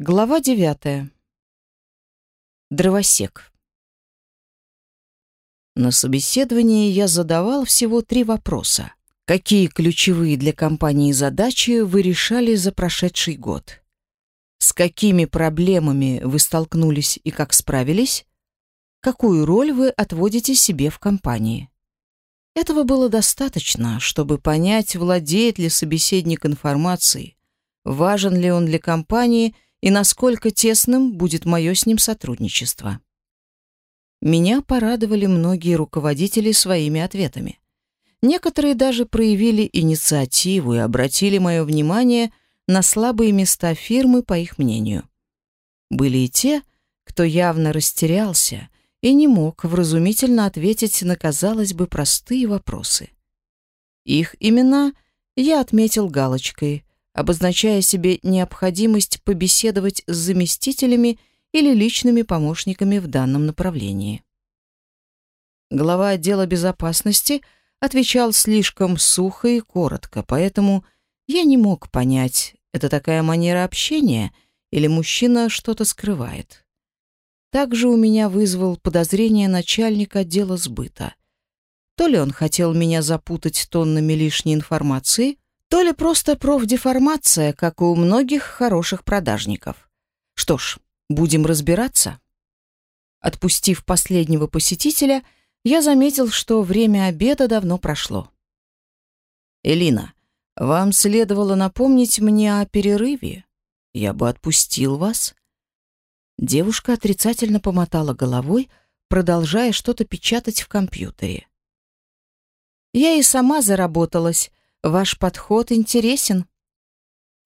Глава девятая. Дровосек. На собеседовании я задавал всего три вопроса. Какие ключевые для компании задачи вы решали за прошедший год? С какими проблемами вы столкнулись и как справились? Какую роль вы отводите себе в компании? Этого было достаточно, чтобы понять, владеет ли собеседник информацией, важен ли он для компании и насколько тесным будет мое с ним сотрудничество. Меня порадовали многие руководители своими ответами. Некоторые даже проявили инициативу и обратили мое внимание на слабые места фирмы, по их мнению. Были и те, кто явно растерялся и не мог вразумительно ответить на, казалось бы, простые вопросы. Их имена я отметил галочкой, обозначая себе необходимость побеседовать с заместителями или личными помощниками в данном направлении. Глава отдела безопасности отвечал слишком сухо и коротко, поэтому я не мог понять, это такая манера общения или мужчина что-то скрывает. Также у меня вызвал подозрение начальник отдела сбыта. То ли он хотел меня запутать тоннами лишней информации, то ли просто профдеформация, как у многих хороших продажников. Что ж, будем разбираться. Отпустив последнего посетителя, я заметил, что время обеда давно прошло. «Элина, вам следовало напомнить мне о перерыве. Я бы отпустил вас». Девушка отрицательно помотала головой, продолжая что-то печатать в компьютере. «Я и сама заработалась», Ваш подход интересен.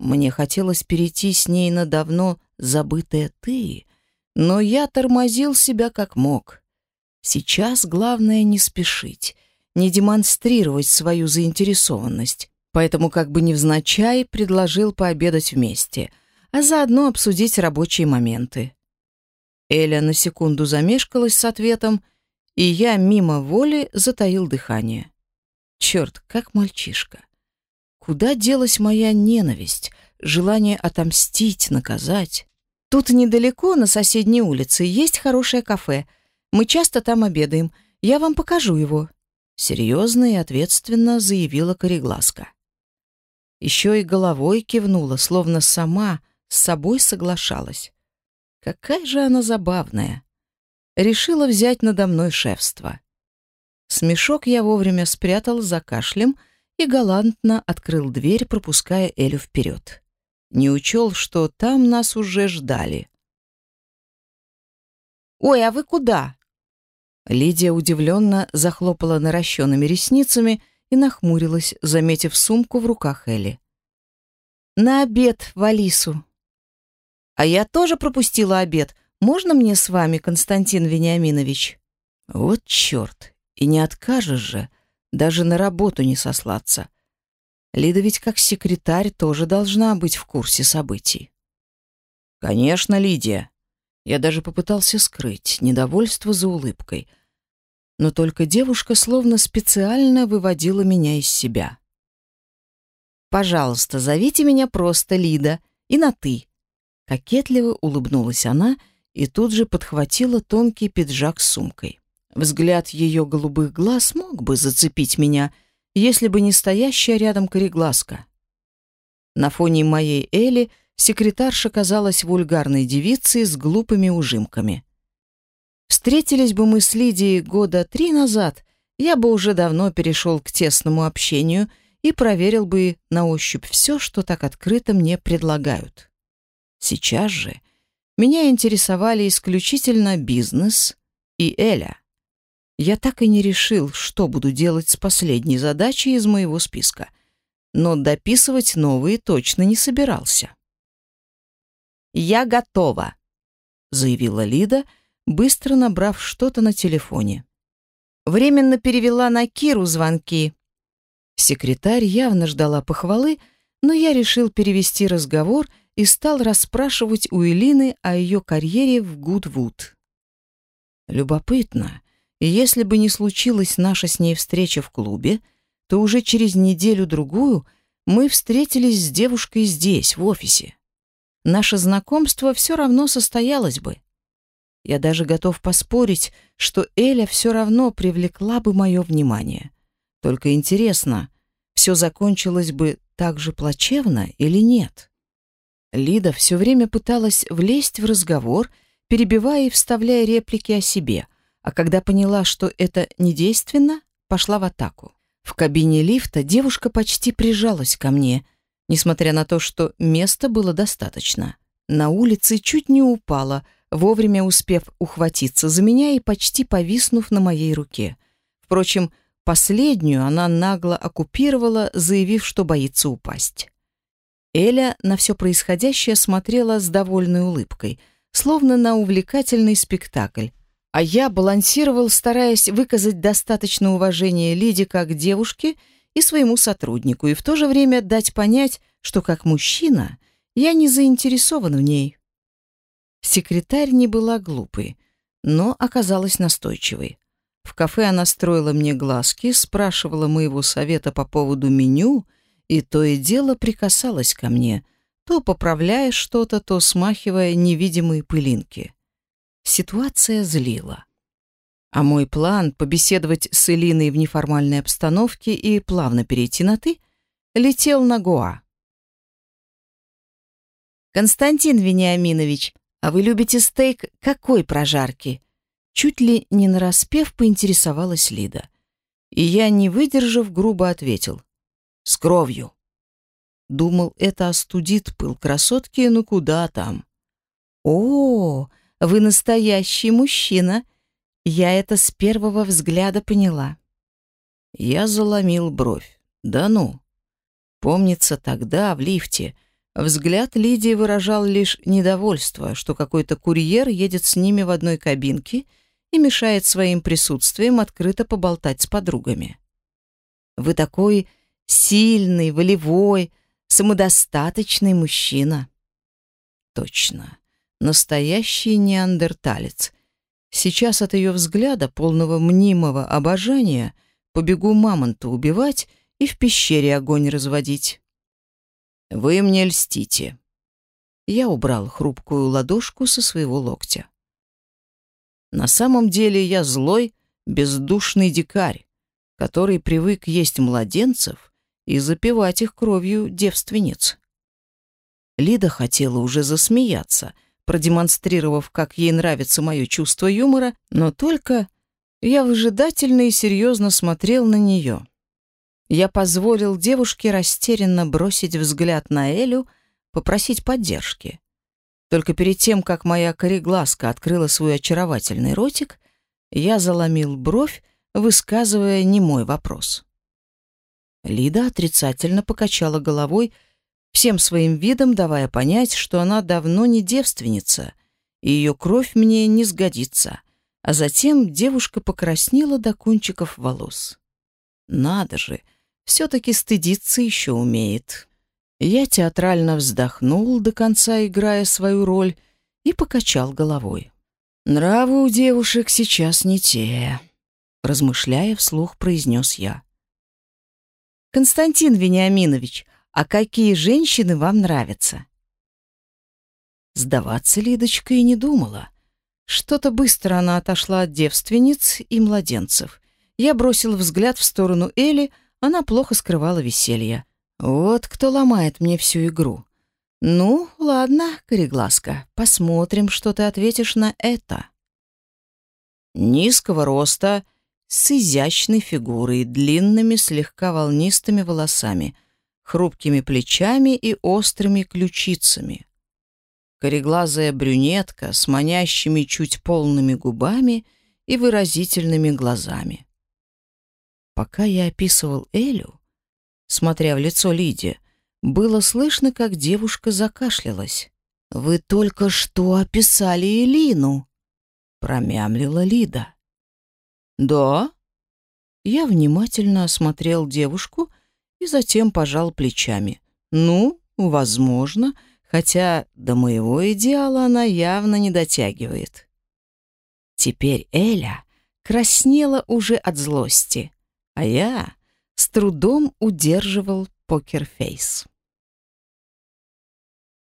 Мне хотелось перейти с ней на давно забытое «ты», но я тормозил себя как мог. Сейчас главное не спешить, не демонстрировать свою заинтересованность, поэтому как бы невзначай предложил пообедать вместе, а заодно обсудить рабочие моменты. Эля на секунду замешкалась с ответом, и я мимо воли затаил дыхание. Черт, как мальчишка. Куда делась моя ненависть, желание отомстить, наказать? Тут недалеко, на соседней улице, есть хорошее кафе. Мы часто там обедаем. Я вам покажу его. Серьезно и ответственно заявила Корегласка. Еще и головой кивнула, словно сама с собой соглашалась. Какая же она забавная. Решила взять надо мной шефство. Смешок я вовремя спрятал за кашлем, и галантно открыл дверь, пропуская Элю вперед. Не учел, что там нас уже ждали. «Ой, а вы куда?» Лидия удивленно захлопала наращенными ресницами и нахмурилась, заметив сумку в руках Эли. «На обед в Алису». «А я тоже пропустила обед. Можно мне с вами, Константин Вениаминович?» «Вот черт! И не откажешь же!» Даже на работу не сослаться. Лида ведь как секретарь тоже должна быть в курсе событий. Конечно, Лидия. Я даже попытался скрыть недовольство за улыбкой. Но только девушка словно специально выводила меня из себя. Пожалуйста, зовите меня просто Лида и на ты. Кокетливо улыбнулась она и тут же подхватила тонкий пиджак с сумкой. Взгляд ее голубых глаз мог бы зацепить меня, если бы не стоящая рядом кореглазка. На фоне моей Эли секретарша казалась вульгарной девицей с глупыми ужимками. Встретились бы мы с Лидией года три назад, я бы уже давно перешел к тесному общению и проверил бы на ощупь все, что так открыто мне предлагают. Сейчас же меня интересовали исключительно бизнес и Эля. Я так и не решил, что буду делать с последней задачей из моего списка, но дописывать новые точно не собирался. «Я готова», — заявила Лида, быстро набрав что-то на телефоне. Временно перевела на Киру звонки. Секретарь явно ждала похвалы, но я решил перевести разговор и стал расспрашивать у Элины о ее карьере в Гудвуд. Любопытно, и если бы не случилась наша с ней встреча в клубе, то уже через неделю-другую мы встретились с девушкой здесь, в офисе. наше знакомство все равно состоялось бы. Я даже готов поспорить, что Эля все равно привлекла бы мое внимание. Только интересно, все закончилось бы так же плачевно или нет? Лида все время пыталась влезть в разговор, перебивая и вставляя реплики о себе, а когда поняла, что это недейственно, пошла в атаку. В кабине лифта девушка почти прижалась ко мне, несмотря на то, что места было достаточно. На улице чуть не упала, вовремя успев ухватиться за меня и почти повиснув на моей руке. Впрочем, последнюю она нагло оккупировала, заявив, что боится упасть. Эля на все происходящее смотрела с довольной улыбкой, словно на увлекательный спектакль, а я балансировал, стараясь выказать достаточно уважения Лиде как девушке и своему сотруднику, и в то же время дать понять, что как мужчина я не заинтересован в ней. Секретарь не была глупой, но оказалась настойчивой. В кафе она строила мне глазки, спрашивала моего совета по поводу меню, и то и дело прикасалась ко мне, то поправляя что-то, то смахивая невидимые пылинки. Ситуация злила. А мой план побеседовать с Элиной в неформальной обстановке и плавно перейти на «ты» летел на Гоа. «Константин Вениаминович, а вы любите стейк какой прожарки?» Чуть ли не нараспев поинтересовалась Лида. И я, не выдержав, грубо ответил. «С кровью». Думал, это остудит пыл красотки, но куда там. «О, вы настоящий мужчина. Я это с первого взгляда поняла. Я заломил бровь. Да ну. Помнится тогда в лифте взгляд Лидии выражал лишь недовольство, что какой-то курьер едет с ними в одной кабинке и мешает своим присутствием открыто поболтать с подругами. Вы такой сильный, волевой, самодостаточный мужчина. Точно. Настоящий неандерталец. Сейчас от ее взгляда, полного мнимого обожания, побегу мамонта убивать и в пещере огонь разводить. «Вы мне льстите». Я убрал хрупкую ладошку со своего локтя. На самом деле я злой, бездушный дикарь, который привык есть младенцев и запивать их кровью девственниц. Лида хотела уже засмеяться — продемонстрировав, как ей нравится мое чувство юмора, но только я выжидательно и серьезно смотрел на нее. Я позволил девушке растерянно бросить взгляд на Элю, попросить поддержки. Только перед тем, как моя кореглазка открыла свой очаровательный ротик, я заломил бровь, высказывая немой вопрос. Лида отрицательно покачала головой, всем своим видом давая понять, что она давно не девственница, и ее кровь мне не сгодится. А затем девушка покраснела до кончиков волос. Надо же, все-таки стыдиться еще умеет. Я театрально вздохнул, до конца играя свою роль, и покачал головой. «Нравы у девушек сейчас не те», — размышляя вслух, произнес я. «Константин Вениаминович, а какие женщины вам нравятся? Сдаваться Лидочка и не думала. Что-то быстро она отошла от девственниц и младенцев. Я бросил взгляд в сторону Эли, она плохо скрывала веселье. Вот кто ломает мне всю игру. Ну, ладно, кореглазка, посмотрим, что ты ответишь на это. Низкого роста, с изящной фигурой, длинными, слегка волнистыми волосами — хрупкими плечами и острыми ключицами. Кореглазая брюнетка с манящими чуть полными губами и выразительными глазами. Пока я описывал Элю, смотря в лицо Лиди, было слышно, как девушка закашлялась. «Вы только что описали Элину!» — промямлила Лида. «Да?» Я внимательно осмотрел девушку и затем пожал плечами. «Ну, возможно, хотя до моего идеала она явно не дотягивает». Теперь Эля краснела уже от злости, а я с трудом удерживал покерфейс.